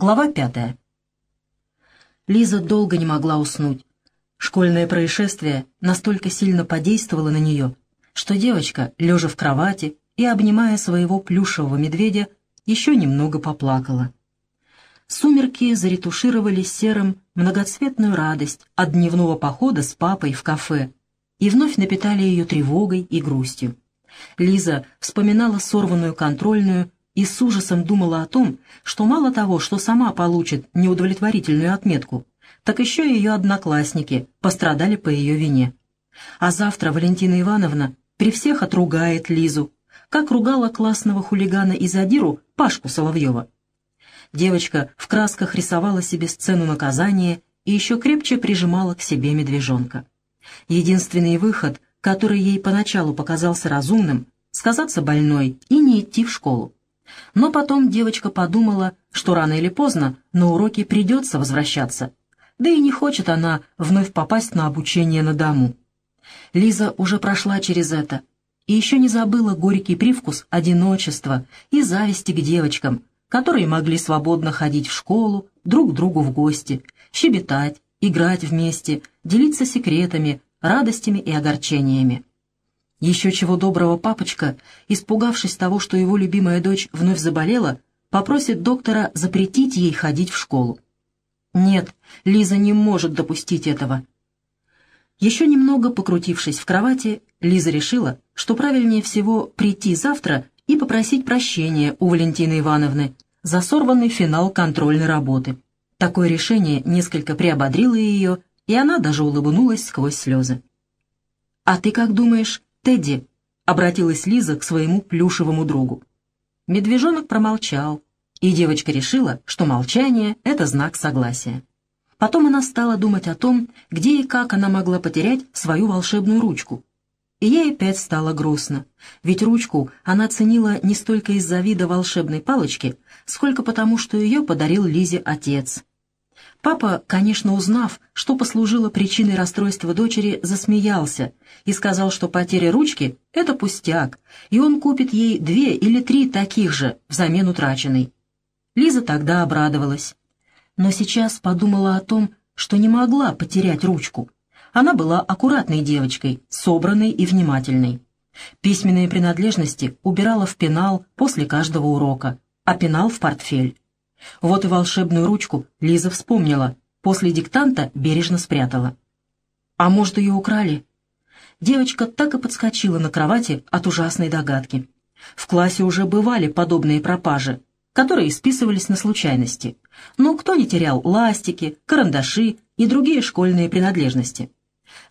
Глава пятая. Лиза долго не могла уснуть. Школьное происшествие настолько сильно подействовало на нее, что девочка, лежа в кровати и обнимая своего плюшевого медведя, еще немного поплакала. Сумерки заретушировали серым многоцветную радость от дневного похода с папой в кафе и вновь напитали ее тревогой и грустью. Лиза вспоминала сорванную контрольную и с ужасом думала о том, что мало того, что сама получит неудовлетворительную отметку, так еще и ее одноклассники пострадали по ее вине. А завтра Валентина Ивановна при всех отругает Лизу, как ругала классного хулигана и задиру Пашку Соловьева. Девочка в красках рисовала себе сцену наказания и еще крепче прижимала к себе медвежонка. Единственный выход, который ей поначалу показался разумным, сказаться больной и не идти в школу. Но потом девочка подумала, что рано или поздно на уроки придется возвращаться. Да и не хочет она вновь попасть на обучение на дому. Лиза уже прошла через это и еще не забыла горький привкус одиночества и зависти к девочкам, которые могли свободно ходить в школу, друг к другу в гости, щебетать, играть вместе, делиться секретами, радостями и огорчениями. Еще чего доброго папочка, испугавшись того, что его любимая дочь вновь заболела, попросит доктора запретить ей ходить в школу. Нет, Лиза не может допустить этого. Еще немного покрутившись в кровати, Лиза решила, что правильнее всего прийти завтра и попросить прощения у Валентины Ивановны за сорванный финал контрольной работы. Такое решение несколько приободрило ее, и она даже улыбнулась сквозь слезы. «А ты как думаешь, «Тедди», — обратилась Лиза к своему плюшевому другу. Медвежонок промолчал, и девочка решила, что молчание — это знак согласия. Потом она стала думать о том, где и как она могла потерять свою волшебную ручку. И ей опять стало грустно, ведь ручку она ценила не столько из-за вида волшебной палочки, сколько потому, что ее подарил Лизе отец. Папа, конечно, узнав, что послужило причиной расстройства дочери, засмеялся и сказал, что потеря ручки — это пустяк, и он купит ей две или три таких же взамен утраченной. Лиза тогда обрадовалась. Но сейчас подумала о том, что не могла потерять ручку. Она была аккуратной девочкой, собранной и внимательной. Письменные принадлежности убирала в пенал после каждого урока, а пенал в портфель. Вот и волшебную ручку Лиза вспомнила, после диктанта бережно спрятала. А может, ее украли? Девочка так и подскочила на кровати от ужасной догадки. В классе уже бывали подобные пропажи, которые списывались на случайности. Но кто не терял ластики, карандаши и другие школьные принадлежности?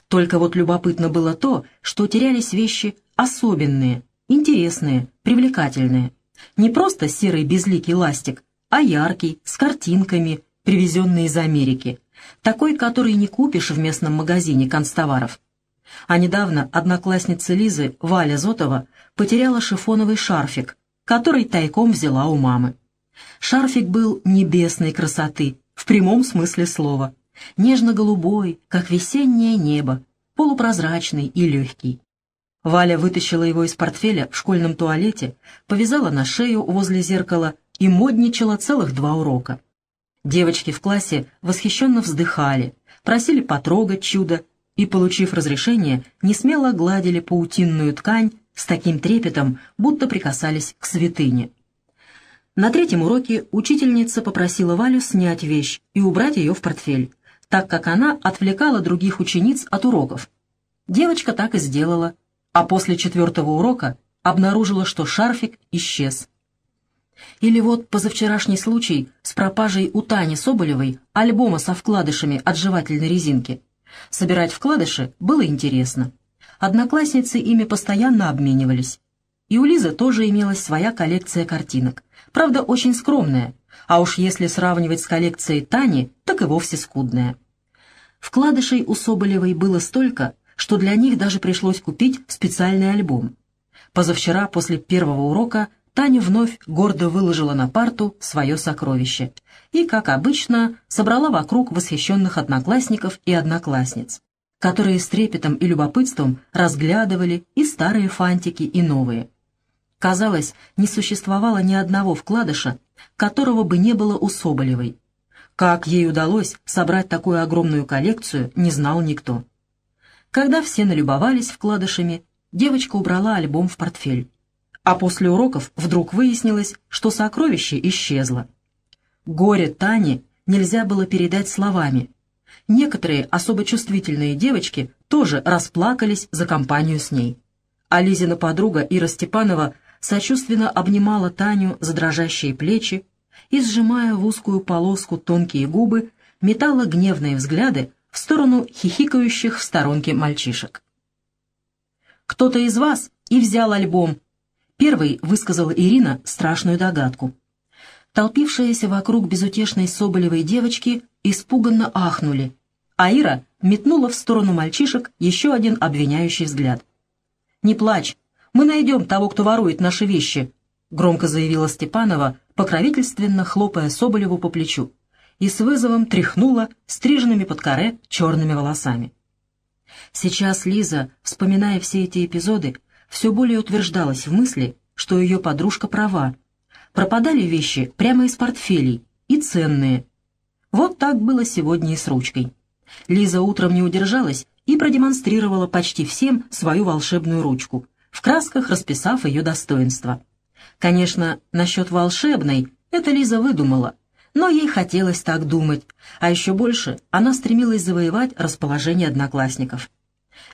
Только вот любопытно было то, что терялись вещи особенные, интересные, привлекательные. Не просто серый безликий ластик, а яркий, с картинками, привезенный из Америки, такой, который не купишь в местном магазине констоваров. А недавно одноклассница Лизы, Валя Зотова, потеряла шифоновый шарфик, который тайком взяла у мамы. Шарфик был небесной красоты, в прямом смысле слова, нежно-голубой, как весеннее небо, полупрозрачный и легкий. Валя вытащила его из портфеля в школьном туалете, повязала на шею возле зеркала и модничала целых два урока. Девочки в классе восхищенно вздыхали, просили потрогать чудо и, получив разрешение, не смело гладили паутинную ткань с таким трепетом, будто прикасались к святыне. На третьем уроке учительница попросила Валю снять вещь и убрать ее в портфель, так как она отвлекала других учениц от уроков. Девочка так и сделала, а после четвертого урока обнаружила, что шарфик исчез. Или вот позавчерашний случай с пропажей у Тани Соболевой альбома со вкладышами от жевательной резинки. Собирать вкладыши было интересно. Одноклассницы ими постоянно обменивались. И у Лизы тоже имелась своя коллекция картинок. Правда, очень скромная, а уж если сравнивать с коллекцией Тани, так и вовсе скудная. Вкладышей у Соболевой было столько, что для них даже пришлось купить специальный альбом. Позавчера, после первого урока, Таня вновь гордо выложила на парту свое сокровище и, как обычно, собрала вокруг восхищенных одноклассников и одноклассниц, которые с трепетом и любопытством разглядывали и старые фантики, и новые. Казалось, не существовало ни одного вкладыша, которого бы не было у Соболевой. Как ей удалось собрать такую огромную коллекцию, не знал никто. Когда все налюбовались вкладышами, девочка убрала альбом в портфель. А после уроков вдруг выяснилось, что сокровище исчезло. Горе Тани нельзя было передать словами. Некоторые особо чувствительные девочки тоже расплакались за компанию с ней. А Лизина подруга Ира Степанова сочувственно обнимала Таню за дрожащие плечи и, сжимая в узкую полоску тонкие губы, метала гневные взгляды в сторону хихикающих в сторонке мальчишек. «Кто-то из вас и взял альбом», — первый высказала Ирина страшную догадку. Толпившиеся вокруг безутешной Соболевой девочки испуганно ахнули, а Ира метнула в сторону мальчишек еще один обвиняющий взгляд. «Не плачь, мы найдем того, кто ворует наши вещи», — громко заявила Степанова, покровительственно хлопая Соболеву по плечу, и с вызовом тряхнула стриженными под коре черными волосами. Сейчас Лиза, вспоминая все эти эпизоды, все более утверждалась в мысли, что ее подружка права. Пропадали вещи прямо из портфелей, и ценные. Вот так было сегодня и с ручкой. Лиза утром не удержалась и продемонстрировала почти всем свою волшебную ручку, в красках расписав ее достоинства. Конечно, насчет волшебной это Лиза выдумала, но ей хотелось так думать, а еще больше она стремилась завоевать расположение одноклассников.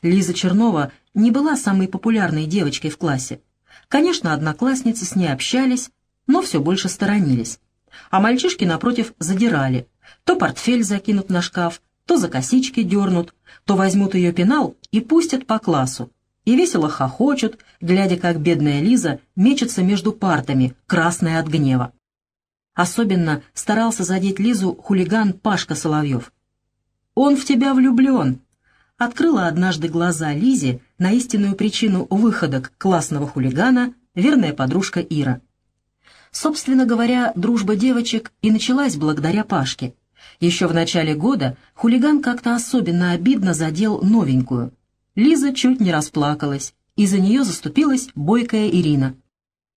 Лиза Чернова не была самой популярной девочкой в классе. Конечно, одноклассницы с ней общались, но все больше сторонились. А мальчишки, напротив, задирали. То портфель закинут на шкаф, то за косички дернут, то возьмут ее пенал и пустят по классу, и весело хохочут, глядя, как бедная Лиза мечется между партами, красная от гнева. Особенно старался задеть Лизу хулиган Пашка Соловьев. «Он в тебя влюблен!» Открыла однажды глаза Лизе на истинную причину выходок классного хулигана верная подружка Ира. Собственно говоря, дружба девочек и началась благодаря Пашке. Еще в начале года хулиган как-то особенно обидно задел новенькую — Лиза чуть не расплакалась, и за нее заступилась бойкая Ирина.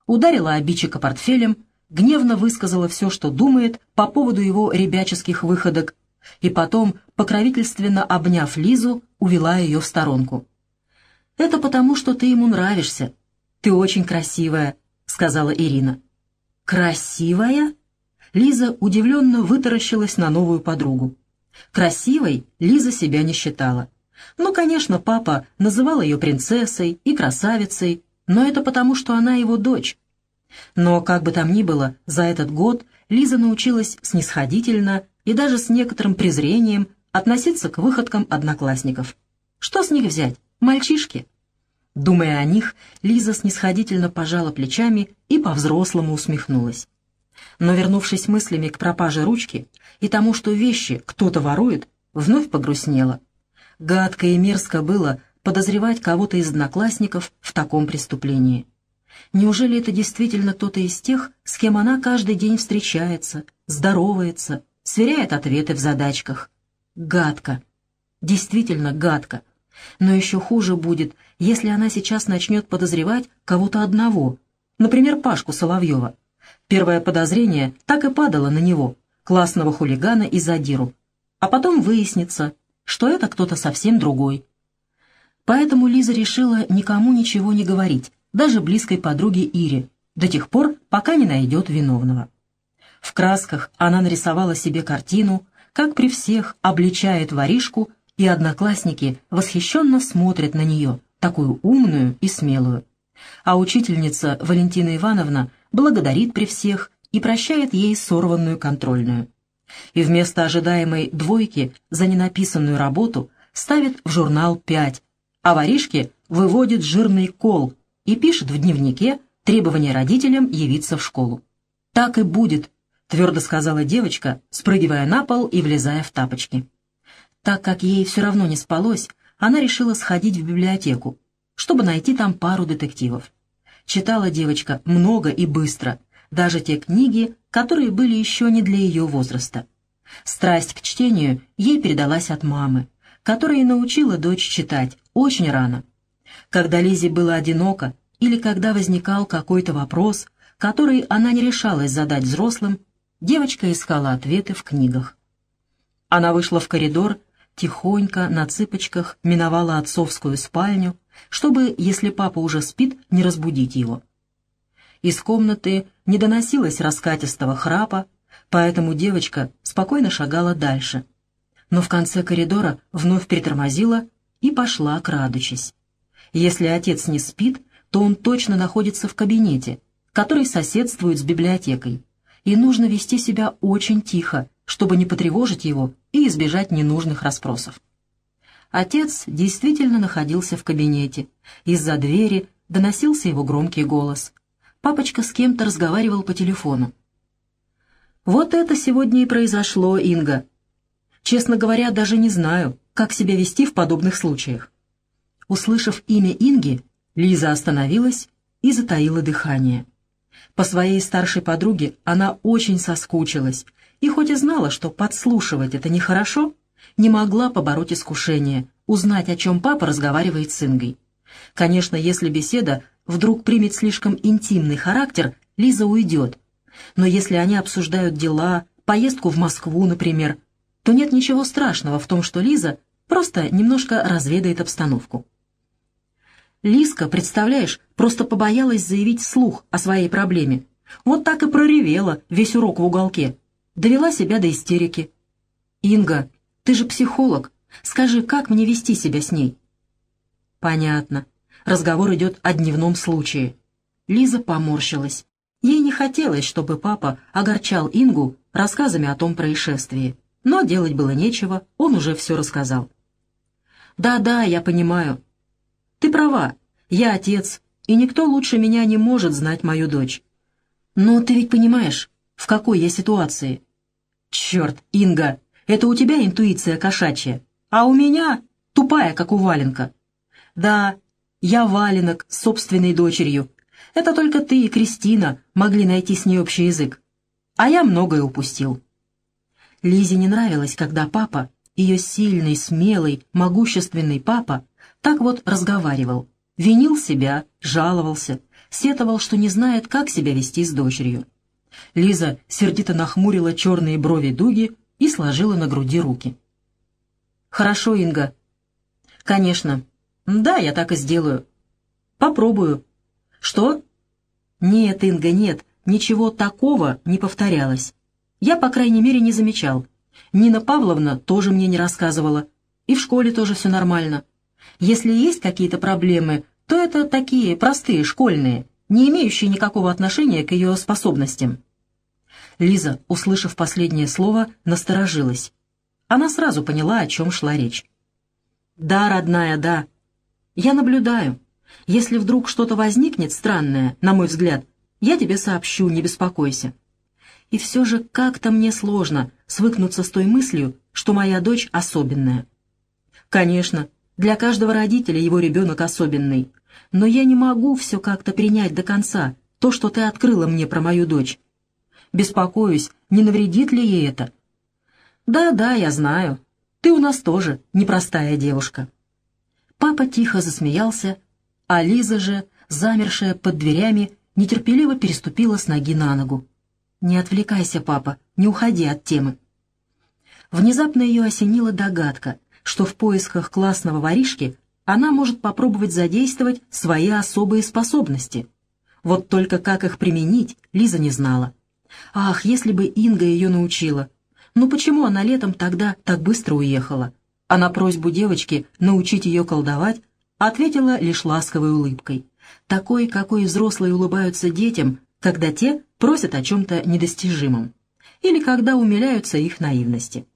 Ударила обидчика портфелем, гневно высказала все, что думает по поводу его ребяческих выходок, и потом, покровительственно обняв Лизу, увела ее в сторонку. «Это потому, что ты ему нравишься. Ты очень красивая», — сказала Ирина. «Красивая?» Лиза удивленно вытаращилась на новую подругу. Красивой Лиза себя не считала. Ну, конечно, папа называл ее принцессой и красавицей, но это потому, что она его дочь. Но, как бы там ни было, за этот год Лиза научилась снисходительно и даже с некоторым презрением относиться к выходкам одноклассников. Что с них взять? Мальчишки. Думая о них, Лиза снисходительно пожала плечами и по-взрослому усмехнулась. Но, вернувшись мыслями к пропаже ручки и тому, что вещи кто-то ворует, вновь погрустнела. Гадко и мерзко было подозревать кого-то из одноклассников в таком преступлении. Неужели это действительно кто-то из тех, с кем она каждый день встречается, здоровается, сверяет ответы в задачках? Гадко. Действительно гадко. Но еще хуже будет, если она сейчас начнет подозревать кого-то одного, например, Пашку Соловьева. Первое подозрение так и падало на него, классного хулигана и задиру. А потом выяснится, что это кто-то совсем другой. Поэтому Лиза решила никому ничего не говорить, даже близкой подруге Ире, до тех пор, пока не найдет виновного. В красках она нарисовала себе картину, как при всех обличает воришку, и одноклассники восхищенно смотрят на нее, такую умную и смелую. А учительница Валентина Ивановна благодарит при всех и прощает ей сорванную контрольную и вместо ожидаемой двойки за ненаписанную работу ставит в журнал пять, а воришке выводит жирный кол и пишет в дневнике требование родителям явиться в школу. «Так и будет», — твердо сказала девочка, спрыгивая на пол и влезая в тапочки. Так как ей все равно не спалось, она решила сходить в библиотеку, чтобы найти там пару детективов. Читала девочка много и быстро, даже те книги, которые были еще не для ее возраста. Страсть к чтению ей передалась от мамы, которая научила дочь читать очень рано. Когда Лизе было одиноко или когда возникал какой-то вопрос, который она не решалась задать взрослым, девочка искала ответы в книгах. Она вышла в коридор, тихонько, на цыпочках, миновала отцовскую спальню, чтобы, если папа уже спит, не разбудить его. Из комнаты не доносилось раскатистого храпа, поэтому девочка спокойно шагала дальше. Но в конце коридора вновь притормозила и пошла, крадучись. Если отец не спит, то он точно находится в кабинете, который соседствует с библиотекой, и нужно вести себя очень тихо, чтобы не потревожить его и избежать ненужных расспросов. Отец действительно находился в кабинете. Из-за двери доносился его громкий голос. Папочка с кем-то разговаривал по телефону. Вот это сегодня и произошло, Инга. Честно говоря, даже не знаю, как себя вести в подобных случаях. Услышав имя Инги, Лиза остановилась и затаила дыхание. По своей старшей подруге она очень соскучилась, и хоть и знала, что подслушивать это нехорошо, не могла побороть искушение, узнать, о чем папа разговаривает с Ингой. Конечно, если беседа вдруг примет слишком интимный характер, Лиза уйдет. Но если они обсуждают дела, поездку в Москву, например, то нет ничего страшного в том, что Лиза просто немножко разведает обстановку. Лизка, представляешь, просто побоялась заявить вслух о своей проблеме. Вот так и проревела весь урок в уголке. Довела себя до истерики. «Инга, ты же психолог. Скажи, как мне вести себя с ней?» «Понятно. Разговор идет о дневном случае». Лиза поморщилась. Ей не хотелось, чтобы папа огорчал Ингу рассказами о том происшествии. Но делать было нечего, он уже все рассказал. «Да-да, я понимаю. Ты права, я отец, и никто лучше меня не может знать мою дочь. Но ты ведь понимаешь, в какой я ситуации? Черт, Инга, это у тебя интуиция кошачья, а у меня тупая, как у валенка. Да, я валенок с собственной дочерью. Это только ты и Кристина могли найти с ней общий язык. А я многое упустил. Лизе не нравилось, когда папа, ее сильный, смелый, могущественный папа, так вот разговаривал, винил себя, жаловался, сетовал, что не знает, как себя вести с дочерью. Лиза сердито нахмурила черные брови дуги и сложила на груди руки. «Хорошо, Инга». «Конечно. Да, я так и сделаю. Попробую». «Что?» «Нет, Инга, нет, ничего такого не повторялось. Я, по крайней мере, не замечал. Нина Павловна тоже мне не рассказывала. И в школе тоже все нормально. Если есть какие-то проблемы, то это такие простые, школьные, не имеющие никакого отношения к ее способностям. Лиза, услышав последнее слово, насторожилась. Она сразу поняла, о чем шла речь. «Да, родная, да. Я наблюдаю. Если вдруг что-то возникнет странное, на мой взгляд, я тебе сообщу, не беспокойся. И все же как-то мне сложно свыкнуться с той мыслью, что моя дочь особенная. Конечно, для каждого родителя его ребенок особенный. Но я не могу все как-то принять до конца, то, что ты открыла мне про мою дочь. Беспокоюсь, не навредит ли ей это? Да-да, я знаю. Ты у нас тоже непростая девушка. Папа тихо засмеялся, а Лиза же, замершая под дверями, нетерпеливо переступила с ноги на ногу. «Не отвлекайся, папа, не уходи от темы». Внезапно ее осенила догадка, что в поисках классного воришки она может попробовать задействовать свои особые способности. Вот только как их применить, Лиза не знала. Ах, если бы Инга ее научила! Ну почему она летом тогда так быстро уехала? А на просьбу девочки научить ее колдовать ответила лишь ласковой улыбкой. Такой, какой взрослые улыбаются детям, когда те просят о чем-то недостижимом. Или когда умиляются их наивности.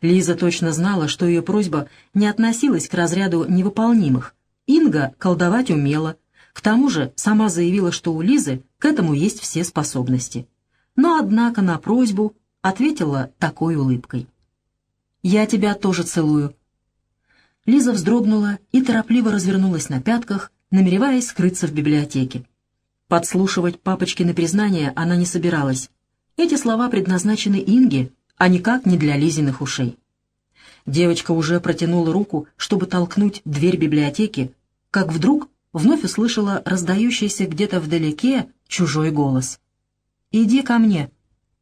Лиза точно знала, что ее просьба не относилась к разряду невыполнимых. Инга колдовать умела. К тому же сама заявила, что у Лизы к этому есть все способности. Но, однако, на просьбу ответила такой улыбкой. «Я тебя тоже целую». Лиза вздрогнула и торопливо развернулась на пятках, намереваясь скрыться в библиотеке. Подслушивать папочкины признания она не собиралась. Эти слова предназначены Инге, а никак не для Лизиных ушей. Девочка уже протянула руку, чтобы толкнуть дверь библиотеки, как вдруг вновь услышала раздающийся где-то вдалеке чужой голос. «Иди ко мне!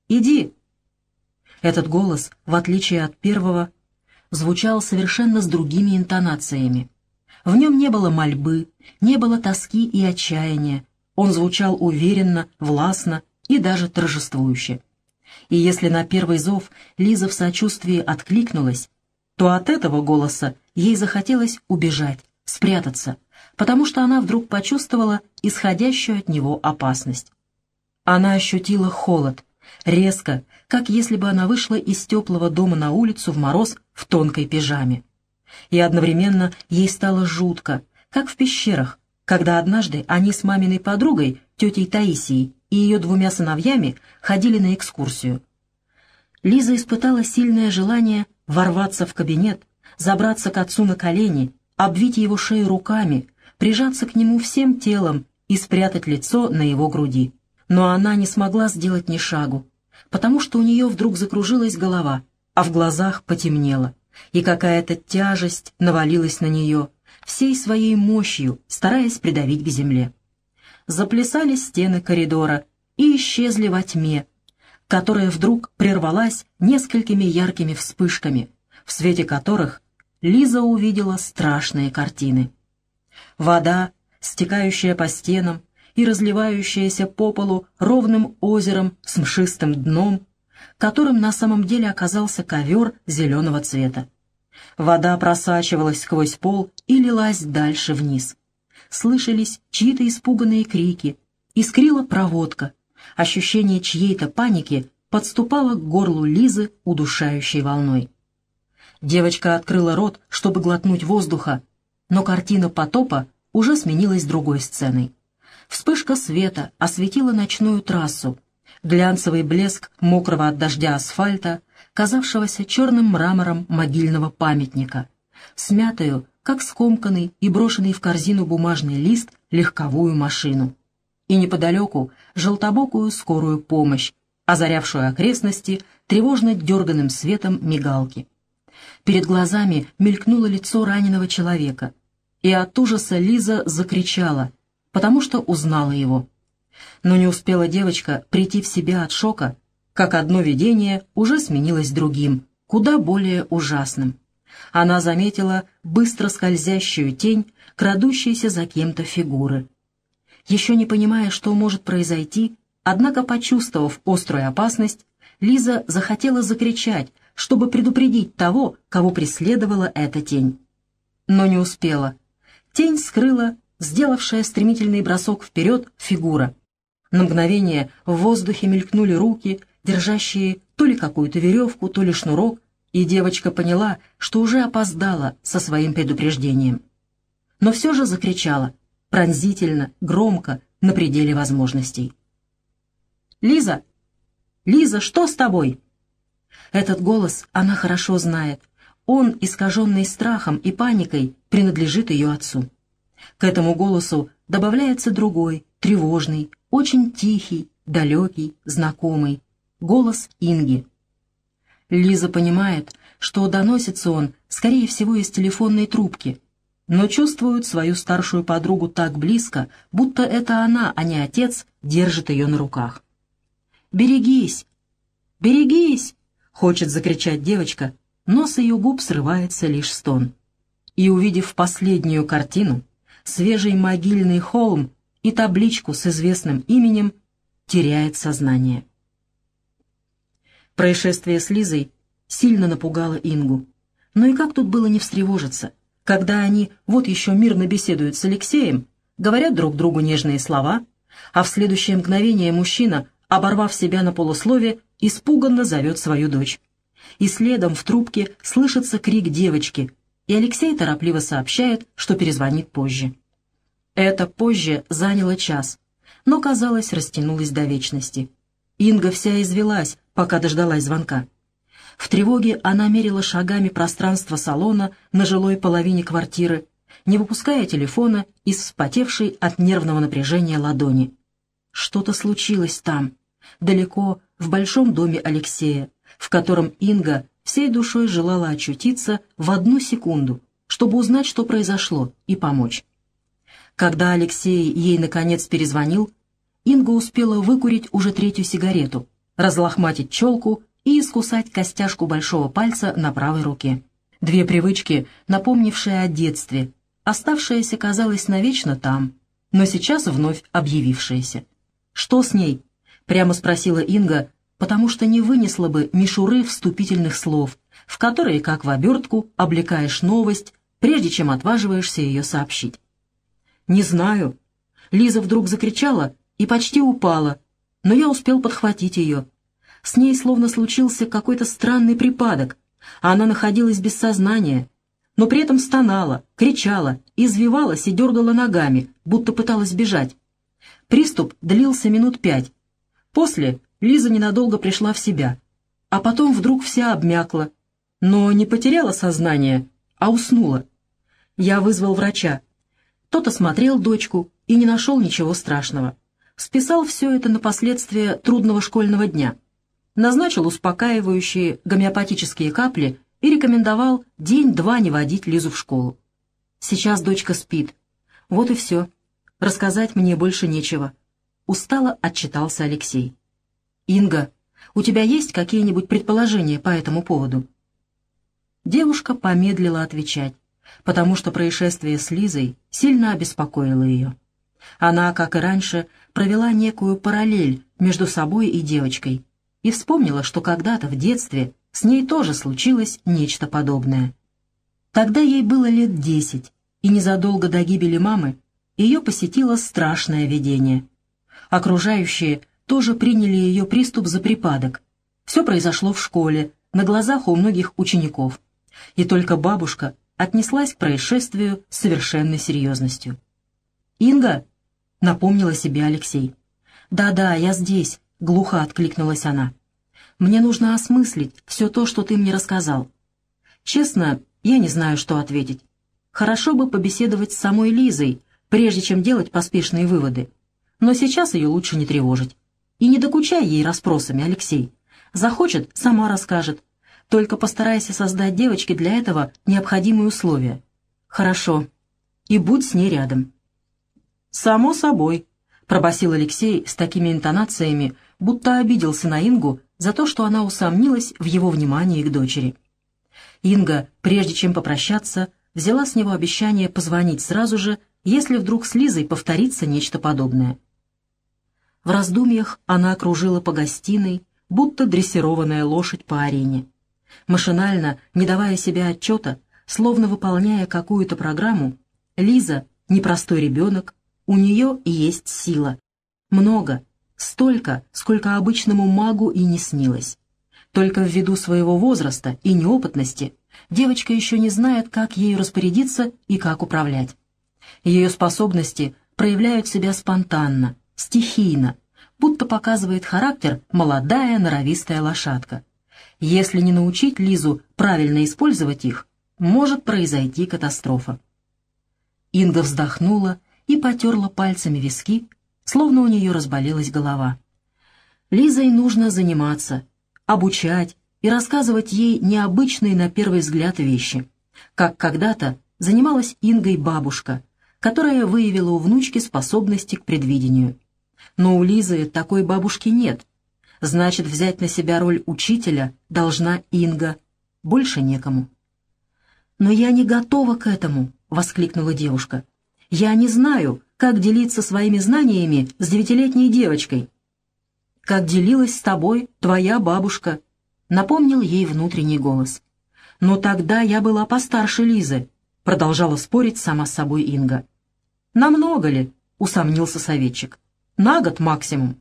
Иди!» Этот голос, в отличие от первого, звучал совершенно с другими интонациями. В нем не было мольбы, не было тоски и отчаяния. Он звучал уверенно, властно и даже торжествующе. И если на первый зов Лиза в сочувствии откликнулась, то от этого голоса ей захотелось убежать, спрятаться, потому что она вдруг почувствовала исходящую от него опасность. Она ощутила холод, резко, как если бы она вышла из теплого дома на улицу в мороз в тонкой пижаме. И одновременно ей стало жутко, как в пещерах, когда однажды они с маминой подругой, тетей Таисией, и ее двумя сыновьями ходили на экскурсию. Лиза испытала сильное желание ворваться в кабинет, забраться к отцу на колени, обвить его шею руками, прижаться к нему всем телом и спрятать лицо на его груди. Но она не смогла сделать ни шагу, потому что у нее вдруг закружилась голова, а в глазах потемнело, и какая-то тяжесть навалилась на нее, всей своей мощью, стараясь придавить к земле. Заплясали стены коридора и исчезли во тьме, которая вдруг прервалась несколькими яркими вспышками, в свете которых Лиза увидела страшные картины. Вода, стекающая по стенам и разливающаяся по полу ровным озером с мшистым дном, которым на самом деле оказался ковер зеленого цвета. Вода просачивалась сквозь пол и лилась дальше вниз. Слышались чьи-то испуганные крики, искрила проводка, ощущение чьей-то паники подступало к горлу Лизы удушающей волной. Девочка открыла рот, чтобы глотнуть воздуха, но картина потопа уже сменилась другой сценой. Вспышка света осветила ночную трассу, глянцевый блеск мокрого от дождя асфальта, казавшегося черным мрамором могильного памятника, смятую, как скомканный и брошенный в корзину бумажный лист, легковую машину. И неподалеку желтобокую скорую помощь, озарявшую окрестности тревожно дерганным светом мигалки. Перед глазами мелькнуло лицо раненого человека, и от ужаса Лиза закричала, потому что узнала его. Но не успела девочка прийти в себя от шока, как одно видение уже сменилось другим, куда более ужасным. Она заметила быстро скользящую тень, крадущейся за кем-то фигуры. Еще не понимая, что может произойти, однако почувствовав острую опасность, Лиза захотела закричать, чтобы предупредить того, кого преследовала эта тень. Но не успела. Тень скрыла, сделавшая стремительный бросок вперед, фигура. На мгновение в воздухе мелькнули руки, держащие то ли какую-то веревку, то ли шнурок, и девочка поняла, что уже опоздала со своим предупреждением. Но все же закричала, пронзительно, громко, на пределе возможностей. «Лиза! Лиза, что с тобой?» Этот голос она хорошо знает. Он, искаженный страхом и паникой, принадлежит ее отцу. К этому голосу добавляется другой, тревожный, очень тихий, далекий, знакомый. Голос Инги. Лиза понимает, что доносится он, скорее всего, из телефонной трубки, но чувствует свою старшую подругу так близко, будто это она, а не отец, держит ее на руках. «Берегись! Берегись!» — хочет закричать девочка, но с ее губ срывается лишь стон. И, увидев последнюю картину, свежий могильный холм и табличку с известным именем, теряет сознание. Происшествие с Лизой сильно напугало Ингу. Но и как тут было не встревожиться, когда они вот еще мирно беседуют с Алексеем, говорят друг другу нежные слова, а в следующее мгновение мужчина, оборвав себя на полуслове, испуганно зовет свою дочь. И следом в трубке слышится крик девочки, и Алексей торопливо сообщает, что перезвонит позже. Это позже заняло час, но, казалось, растянулось до вечности. Инга вся извелась, пока дождалась звонка. В тревоге она мерила шагами пространство салона на жилой половине квартиры, не выпуская телефона из вспотевшей от нервного напряжения ладони. Что-то случилось там, далеко, в большом доме Алексея, в котором Инга всей душой желала очутиться в одну секунду, чтобы узнать, что произошло, и помочь. Когда Алексей ей, наконец, перезвонил, Инга успела выкурить уже третью сигарету, разлохматить челку и искусать костяшку большого пальца на правой руке. Две привычки, напомнившие о детстве, оставшиеся, казалось, навечно там, но сейчас вновь объявившиеся. «Что с ней?» — прямо спросила Инга, потому что не вынесла бы мишуры вступительных слов, в которые, как в обертку, облекаешь новость, прежде чем отваживаешься ее сообщить. «Не знаю». Лиза вдруг закричала и почти упала, но я успел подхватить ее. С ней словно случился какой-то странный припадок, а она находилась без сознания, но при этом стонала, кричала, извивалась и дергала ногами, будто пыталась бежать. Приступ длился минут пять. После Лиза ненадолго пришла в себя, а потом вдруг вся обмякла, но не потеряла сознание, а уснула. Я вызвал врача. Тот осмотрел дочку и не нашел ничего страшного. Списал все это на последствия трудного школьного дня — назначил успокаивающие гомеопатические капли и рекомендовал день-два не водить Лизу в школу. Сейчас дочка спит. Вот и все. Рассказать мне больше нечего. Устало отчитался Алексей. «Инга, у тебя есть какие-нибудь предположения по этому поводу?» Девушка помедлила отвечать, потому что происшествие с Лизой сильно обеспокоило ее. Она, как и раньше, провела некую параллель между собой и девочкой, и вспомнила, что когда-то в детстве с ней тоже случилось нечто подобное. Тогда ей было лет десять, и незадолго до гибели мамы ее посетило страшное видение. Окружающие тоже приняли ее приступ за припадок. Все произошло в школе, на глазах у многих учеников. И только бабушка отнеслась к происшествию с совершенной серьезностью. «Инга!» — напомнила себе Алексей. «Да-да, я здесь», — глухо откликнулась она. «Мне нужно осмыслить все то, что ты мне рассказал. Честно, я не знаю, что ответить. Хорошо бы побеседовать с самой Лизой, прежде чем делать поспешные выводы. Но сейчас ее лучше не тревожить. И не докучай ей расспросами, Алексей. Захочет, сама расскажет. Только постарайся создать девочке для этого необходимые условия. Хорошо. И будь с ней рядом». «Само собой», — пробасил Алексей с такими интонациями, будто обиделся на Ингу за то, что она усомнилась в его внимании к дочери. Инга, прежде чем попрощаться, взяла с него обещание позвонить сразу же, если вдруг с Лизой повторится нечто подобное. В раздумьях она окружила по гостиной, будто дрессированная лошадь по арене. Машинально, не давая себе отчета, словно выполняя какую-то программу, Лиза, непростой ребенок, у нее есть сила. Много, Столько, сколько обычному магу и не снилось. Только ввиду своего возраста и неопытности девочка еще не знает, как ею распорядиться и как управлять. Ее способности проявляют себя спонтанно, стихийно, будто показывает характер молодая норовистая лошадка. Если не научить Лизу правильно использовать их, может произойти катастрофа. Инга вздохнула и потерла пальцами виски, словно у нее разболелась голова. Лизой нужно заниматься, обучать и рассказывать ей необычные на первый взгляд вещи, как когда-то занималась Ингой бабушка, которая выявила у внучки способности к предвидению. Но у Лизы такой бабушки нет. Значит, взять на себя роль учителя должна Инга. Больше некому. «Но я не готова к этому», — воскликнула девушка. «Я не знаю, как делиться своими знаниями с девятилетней девочкой. «Как делилась с тобой твоя бабушка», — напомнил ей внутренний голос. «Но тогда я была постарше Лизы», — продолжала спорить сама с собой Инга. «Намного ли?» — усомнился советчик. «На год максимум».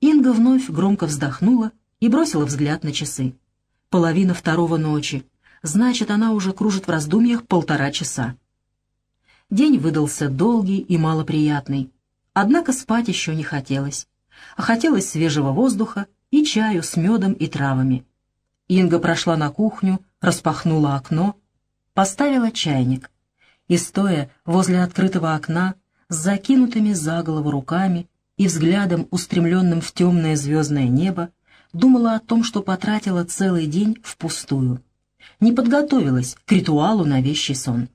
Инга вновь громко вздохнула и бросила взгляд на часы. Половина второго ночи. Значит, она уже кружит в раздумьях полтора часа. День выдался долгий и малоприятный. Однако спать еще не хотелось. А хотелось свежего воздуха и чаю с медом и травами. Инга прошла на кухню, распахнула окно, поставила чайник. И, стоя возле открытого окна, с закинутыми за голову руками и взглядом, устремленным в темное звездное небо, думала о том, что потратила целый день впустую. Не подготовилась к ритуалу на вещий сон.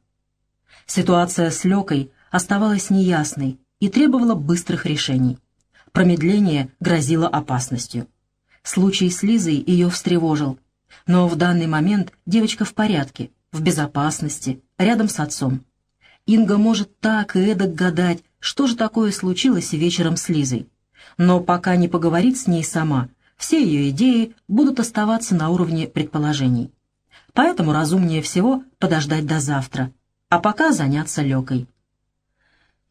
Ситуация с Лёкой оставалась неясной и требовала быстрых решений. Промедление грозило опасностью. Случай с Лизой ее встревожил, но в данный момент девочка в порядке, в безопасности, рядом с отцом. Инга может так и эдак гадать, что же такое случилось вечером с Лизой. Но пока не поговорит с ней сама, все ее идеи будут оставаться на уровне предположений. Поэтому разумнее всего подождать до завтра, а пока заняться Лекой.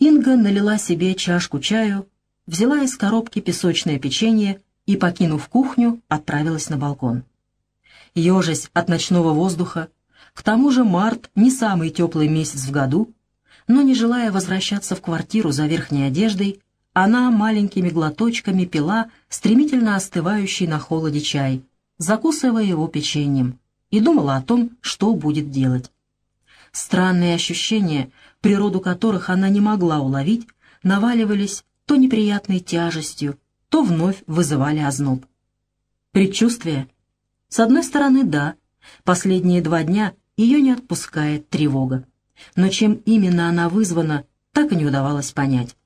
Инга налила себе чашку чаю, взяла из коробки песочное печенье и, покинув кухню, отправилась на балкон. Ежась от ночного воздуха, к тому же март не самый теплый месяц в году, но не желая возвращаться в квартиру за верхней одеждой, она маленькими глоточками пила стремительно остывающий на холоде чай, закусывая его печеньем, и думала о том, что будет делать. Странные ощущения, природу которых она не могла уловить, наваливались то неприятной тяжестью, то вновь вызывали озноб. Предчувствие? С одной стороны, да, последние два дня ее не отпускает тревога но чем именно она вызвана, так и не удавалось понять.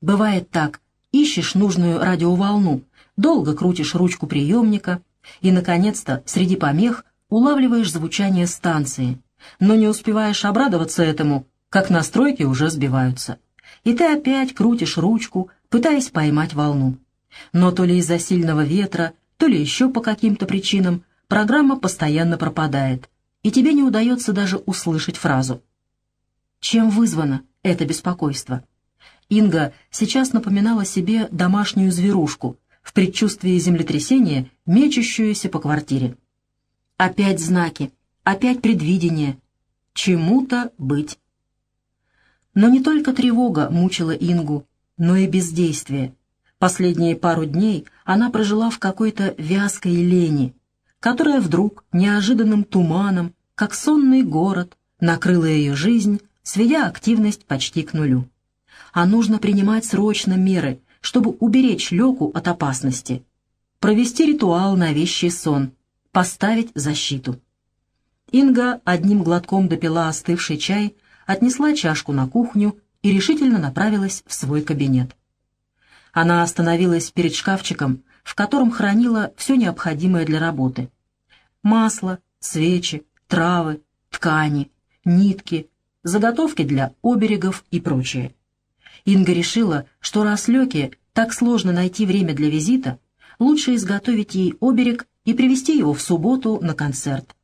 Бывает так, ищешь нужную радиоволну, долго крутишь ручку приемника и, наконец-то, среди помех улавливаешь звучание станции, но не успеваешь обрадоваться этому, как настройки уже сбиваются. И ты опять крутишь ручку, пытаясь поймать волну. Но то ли из-за сильного ветра, то ли еще по каким-то причинам программа постоянно пропадает, и тебе не удается даже услышать фразу. Чем вызвано это беспокойство? Инга сейчас напоминала себе домашнюю зверушку, в предчувствии землетрясения, мечущуюся по квартире. Опять знаки, опять предвидение. Чему-то быть. Но не только тревога мучила Ингу, но и бездействие. Последние пару дней она прожила в какой-то вязкой лени, которая вдруг неожиданным туманом, как сонный город, накрыла ее жизнь, сведя активность почти к нулю. А нужно принимать срочно меры, чтобы уберечь Леку от опасности. Провести ритуал на вещий сон, поставить защиту. Инга одним глотком допила остывший чай, отнесла чашку на кухню и решительно направилась в свой кабинет. Она остановилась перед шкафчиком, в котором хранила все необходимое для работы. Масло, свечи, травы, ткани, нитки, заготовки для оберегов и прочее. Инга решила, что раз Лёке так сложно найти время для визита, лучше изготовить ей оберег и привести его в субботу на концерт.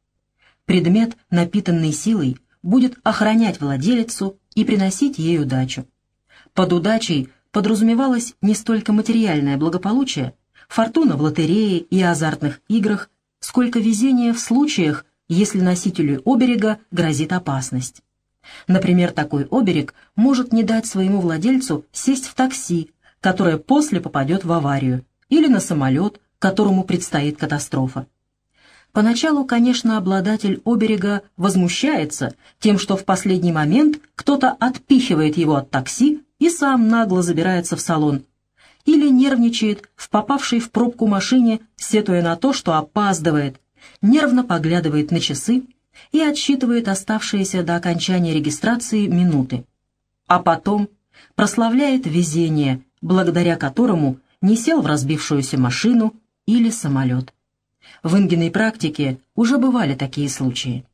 Предмет, напитанный силой, будет охранять владелицу и приносить ей удачу. Под удачей подразумевалось не столько материальное благополучие, фортуна в лотерее и азартных играх, сколько везение в случаях, если носителю оберега грозит опасность. Например, такой оберег может не дать своему владельцу сесть в такси, которое после попадет в аварию, или на самолет, которому предстоит катастрофа. Поначалу, конечно, обладатель оберега возмущается тем, что в последний момент кто-то отпихивает его от такси и сам нагло забирается в салон, или нервничает в попавшей в пробку машине, сетуя на то, что опаздывает, нервно поглядывает на часы и отсчитывает оставшиеся до окончания регистрации минуты. А потом прославляет везение, благодаря которому не сел в разбившуюся машину или самолет. В Ингиной практике уже бывали такие случаи.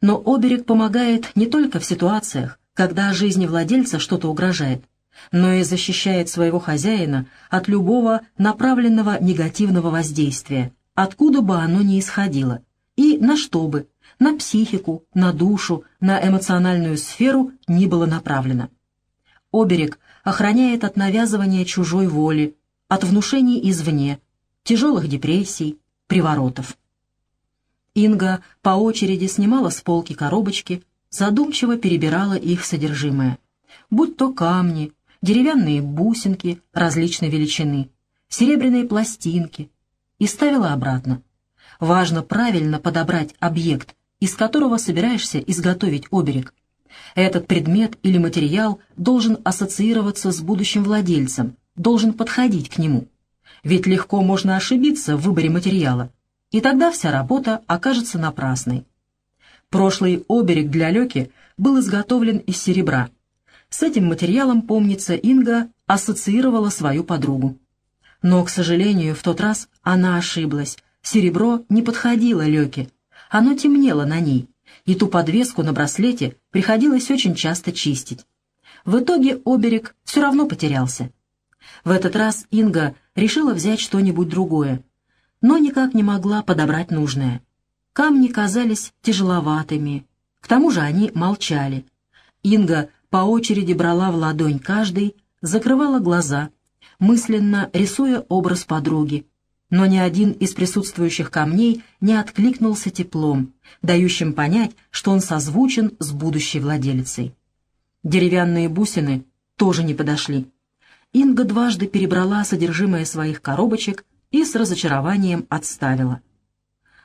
Но оберег помогает не только в ситуациях, когда жизни владельца что-то угрожает, но и защищает своего хозяина от любого направленного негативного воздействия, откуда бы оно ни исходило, и на что бы, на психику, на душу, на эмоциональную сферу не было направлено. Оберег охраняет от навязывания чужой воли, от внушений извне, тяжелых депрессий, приворотов. Инга по очереди снимала с полки коробочки, задумчиво перебирала их содержимое. Будь то камни, деревянные бусинки различной величины, серебряные пластинки, и ставила обратно. Важно правильно подобрать объект, из которого собираешься изготовить оберег. Этот предмет или материал должен ассоциироваться с будущим владельцем, должен подходить к нему. Ведь легко можно ошибиться в выборе материала, и тогда вся работа окажется напрасной. Прошлый оберег для Леки был изготовлен из серебра. С этим материалом, помнится, Инга ассоциировала свою подругу. Но, к сожалению, в тот раз она ошиблась. Серебро не подходило Лёке. Оно темнело на ней, и ту подвеску на браслете приходилось очень часто чистить. В итоге оберег все равно потерялся. В этот раз Инга решила взять что-нибудь другое, но никак не могла подобрать нужное. Камни казались тяжеловатыми, к тому же они молчали. Инга по очереди брала в ладонь каждый, закрывала глаза, мысленно рисуя образ подруги, но ни один из присутствующих камней не откликнулся теплом, дающим понять, что он созвучен с будущей владелицей. Деревянные бусины тоже не подошли. Инга дважды перебрала содержимое своих коробочек и с разочарованием отставила.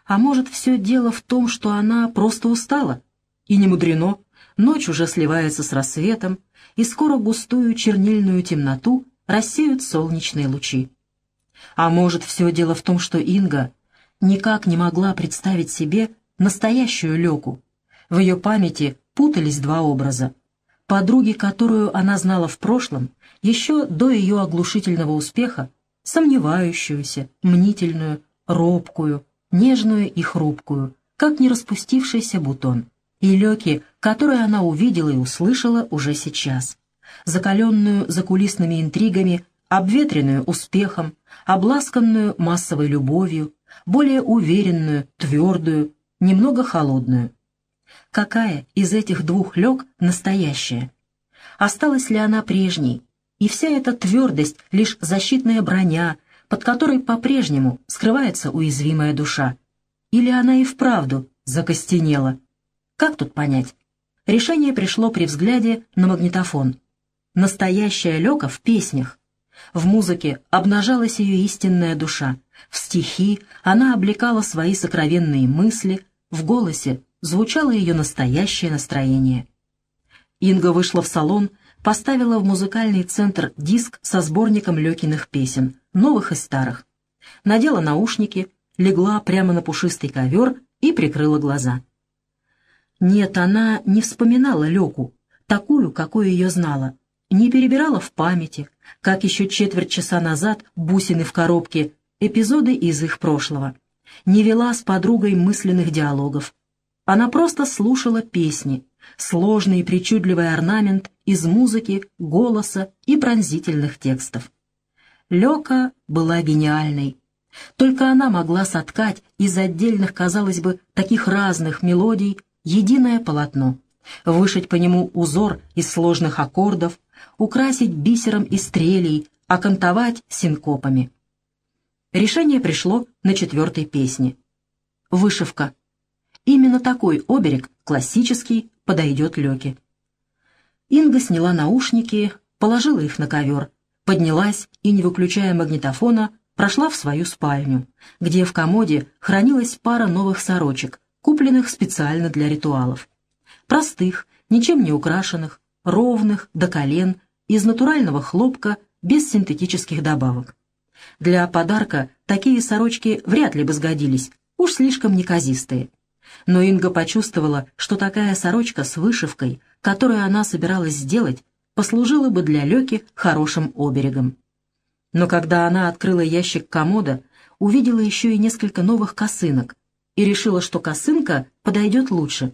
А может, все дело в том, что она просто устала? И не мудрено, ночь уже сливается с рассветом, и скоро густую чернильную темноту рассеют солнечные лучи. А может, все дело в том, что Инга никак не могла представить себе настоящую Леку. В ее памяти путались два образа. Подруги, которую она знала в прошлом, еще до ее оглушительного успеха, сомневающуюся, мнительную, робкую, нежную и хрупкую, как не распустившийся бутон. И Леки, которую она увидела и услышала уже сейчас. Закаленную закулисными интригами, обветренную успехом, обласканную массовой любовью, более уверенную, твердую, немного холодную. Какая из этих двух лег настоящая? Осталась ли она прежней? И вся эта твердость — лишь защитная броня, под которой по-прежнему скрывается уязвимая душа. Или она и вправду закостенела? Как тут понять? Решение пришло при взгляде на магнитофон. Настоящая Лёка в песнях, в музыке обнажалась ее истинная душа, в стихи она облекала свои сокровенные мысли, в голосе звучало ее настоящее настроение. Инга вышла в салон, поставила в музыкальный центр диск со сборником Лёкиных песен, новых и старых. Надела наушники, легла прямо на пушистый ковер и прикрыла глаза. Нет, она не вспоминала Лёку, такую, какую ее знала, не перебирала в памяти, как еще четверть часа назад бусины в коробке, эпизоды из их прошлого. Не вела с подругой мысленных диалогов. Она просто слушала песни, сложный и причудливый орнамент из музыки, голоса и пронзительных текстов. Лёка была гениальной. Только она могла соткать из отдельных, казалось бы, таких разных мелодий единое полотно, вышить по нему узор из сложных аккордов, украсить бисером и стрелей, окантовать синкопами. Решение пришло на четвертой песне. Вышивка. Именно такой оберег, классический, подойдет Лёке. Инга сняла наушники, положила их на ковер, поднялась и, не выключая магнитофона, прошла в свою спальню, где в комоде хранилась пара новых сорочек, купленных специально для ритуалов. Простых, ничем не украшенных, ровных, до колен, из натурального хлопка, без синтетических добавок. Для подарка такие сорочки вряд ли бы сгодились, уж слишком неказистые. Но Инга почувствовала, что такая сорочка с вышивкой, которую она собиралась сделать, послужила бы для Лёки хорошим оберегом. Но когда она открыла ящик комода, увидела еще и несколько новых косынок и решила, что косынка подойдет лучше,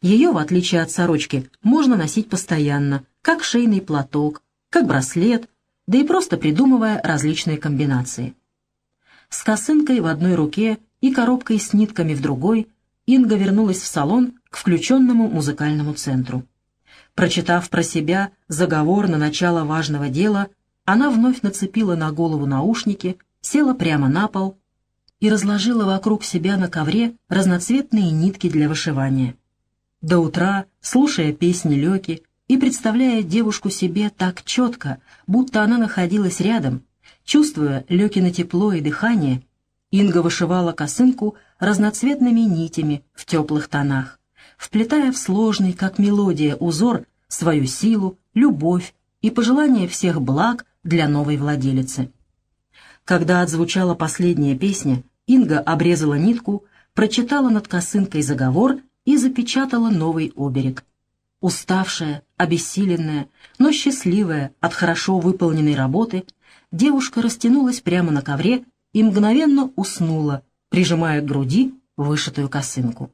ее, в отличие от сорочки, можно носить постоянно, как шейный платок, как браслет, да и просто придумывая различные комбинации. С косынкой в одной руке и коробкой с нитками в другой Инга вернулась в салон к включенному музыкальному центру. Прочитав про себя заговор на начало важного дела, она вновь нацепила на голову наушники, села прямо на пол и разложила вокруг себя на ковре разноцветные нитки для вышивания. До утра, слушая песни Лёки и представляя девушку себе так четко, будто она находилась рядом, чувствуя Лёкино тепло и дыхание, Инга вышивала косынку разноцветными нитями в теплых тонах, вплетая в сложный, как мелодия, узор свою силу, любовь и пожелание всех благ для новой владелицы. Когда отзвучала последняя песня, Инга обрезала нитку, прочитала над косынкой заговор и запечатала новый оберег. Уставшая, обессиленная, но счастливая от хорошо выполненной работы, девушка растянулась прямо на ковре и мгновенно уснула, прижимая к груди вышитую косынку.